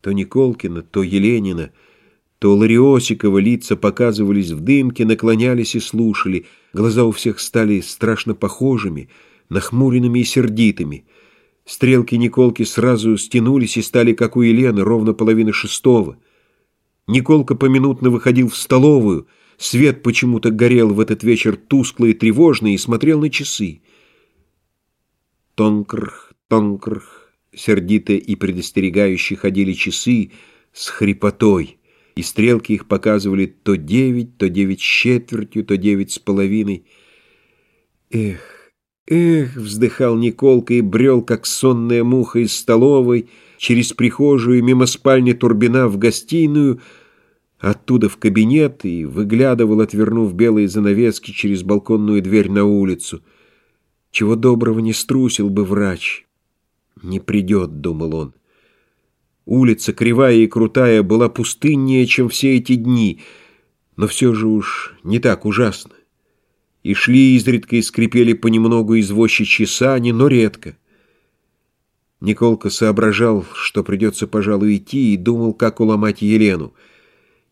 То Николкина, то Еленина, то Лариосикова лица показывались в дымке, наклонялись и слушали. Глаза у всех стали страшно похожими, нахмуренными и сердитыми. Стрелки Николки сразу стянулись и стали, как у Елены, ровно половины шестого. Николка поминутно выходил в столовую. Свет почему-то горел в этот вечер тускло и тревожно и смотрел на часы. Тонкрх, тонкрх, сердито и предостерегающе ходили часы с хрипотой, и стрелки их показывали то девять, то девять с четвертью, то девять с половиной. Эх, эх, вздыхал Николка и брел, как сонная муха из столовой, через прихожую, мимо спальни Турбина в гостиную, оттуда в кабинет и выглядывал, отвернув белые занавески через балконную дверь на улицу. Чего доброго не струсил бы врач. «Не придет», — думал он. Улица, кривая и крутая, была пустыннее, чем все эти дни, но все же уж не так ужасно. И шли изредка и скрипели понемногу извозчичьи сани, но редко. Николка соображал, что придется, пожалуй, идти, и думал, как уломать Елену.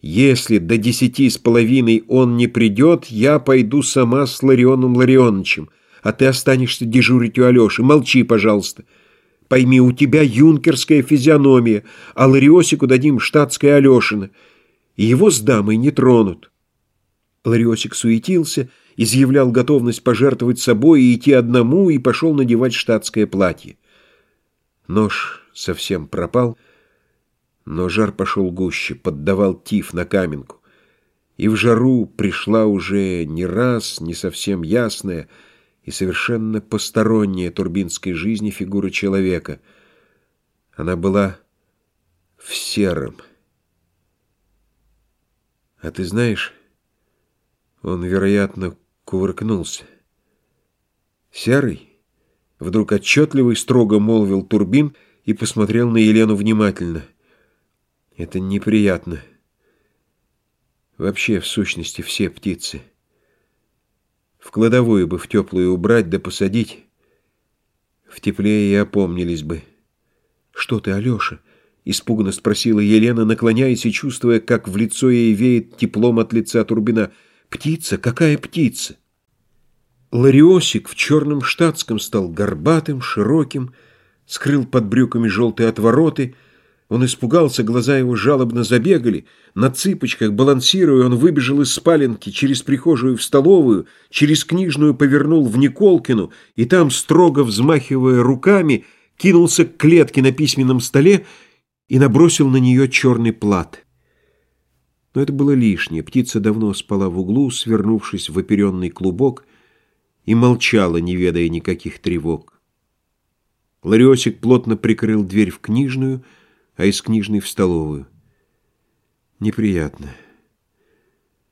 «Если до десяти с половиной он не придет, я пойду сама с Ларионом Ларионовичем, а ты останешься дежурить у Алеши. Молчи, пожалуйста». Пойми, у тебя юнкерская физиономия, а Лариосику дадим штатское Алешина, и его с дамой не тронут. Лариосик суетился, изъявлял готовность пожертвовать собой и идти одному, и пошел надевать штатское платье. Нож совсем пропал, но жар пошел гуще, поддавал тиф на каменку. И в жару пришла уже не раз, не совсем ясная, и совершенно посторонняя турбинской жизни фигура человека. Она была в сером. А ты знаешь, он, вероятно, кувыркнулся. «Серый?» — вдруг отчетливо и строго молвил Турбин и посмотрел на Елену внимательно. «Это неприятно. Вообще, в сущности, все птицы». В кладовую бы в теплую убрать да посадить. В тепле и опомнились бы. «Что ты, Алеша?» — испуганно спросила Елена, наклоняясь и чувствуя, как в лицо ей веет теплом от лица Турбина. «Птица? Какая птица?» Лариосик в черном штатском стал горбатым, широким, скрыл под брюками желтые отвороты — он испугался, глаза его жалобно забегали. На цыпочках, балансируя, он выбежал из спаленки через прихожую в столовую, через книжную повернул в Николкину, и там, строго взмахивая руками, кинулся к клетке на письменном столе и набросил на нее черный плат. Но это было лишнее. Птица давно спала в углу, свернувшись в оперенный клубок, и молчала, не ведая никаких тревог. Лариосик плотно прикрыл дверь в книжную, а из книжной в столовую. Неприятно.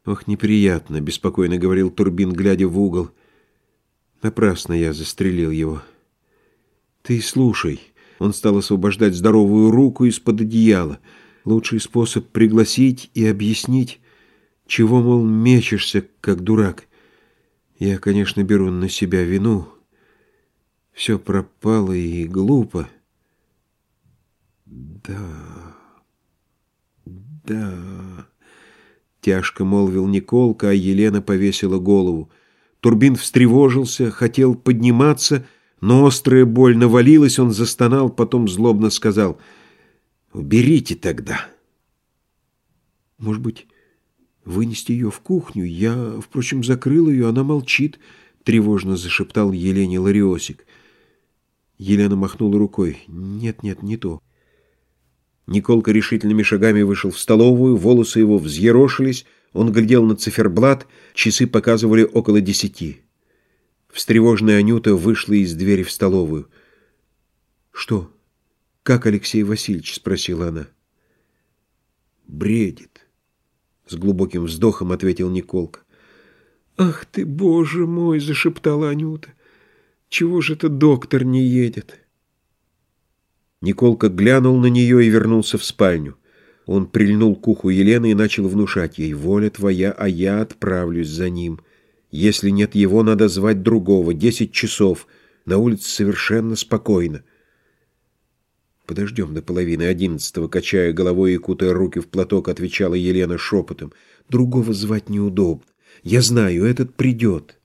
Ох, неприятно, беспокойно говорил Турбин, глядя в угол. Напрасно я застрелил его. Ты слушай. Он стал освобождать здоровую руку из-под одеяла. Лучший способ пригласить и объяснить, чего, мол, мечешься, как дурак. Я, конечно, беру на себя вину. Все пропало и глупо. «Да, да...» Тяжко молвил Николка, а Елена повесила голову. Турбин встревожился, хотел подниматься, но острая боль навалилась, он застонал, потом злобно сказал «Уберите тогда». «Может быть, вынести ее в кухню? Я, впрочем, закрыл ее, она молчит», — тревожно зашептал Елене Лариосик. Елена махнула рукой. «Нет, нет, не то». Николка решительными шагами вышел в столовую, волосы его взъерошились, он глядел на циферблат, часы показывали около десяти. Встревоженная Анюта вышла из двери в столовую. «Что? Как Алексей Васильевич?» — спросила она. «Бредит», — с глубоким вздохом ответил Николка. «Ах ты, боже мой!» — зашептала Анюта. «Чего же это доктор не едет?» Николка глянул на нее и вернулся в спальню. Он прильнул к уху Елены и начал внушать ей «Воля твоя, а я отправлюсь за ним. Если нет его, надо звать другого. Десять часов. На улице совершенно спокойно». Подождем до половины одиннадцатого, качая головой и кутая руки в платок, отвечала Елена шепотом. Другого звать неудобно. Я знаю, этот придет.